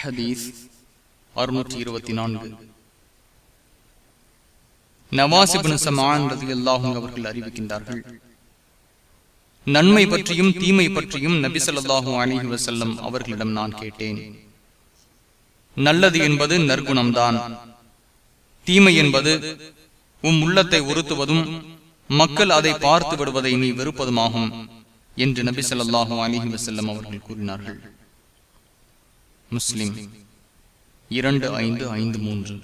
ஹதீஸ் அறுநூற்றி இருபத்தி நான்கு. நவாசிபின் சமான் ரதி அல்லாஹும் அவர்கள் அறிவிக்கின்றார்கள். நன்மை பற்றியும் தீமை பற்றியும் நபி ஸல்லல்லாஹு அலைஹி வஸல்லம் அவர்களிடம் நான் கேட்டேன். நல்லது என்பது நற்குணம்தான். தீமை என்பது உம் உள்ளத்தை உறுத்துவதும் மக்கள் அதை பார்த்து விடுவதை நீ வெறுப்பதுமாகும் என்று நபி ஸல்லல்லாஹு அலைஹி வஸல்லம் அவர்கள் கூறினார்கள். முஸ்லிம். இரண்டு ஐந்து ஐந்து மூன்று.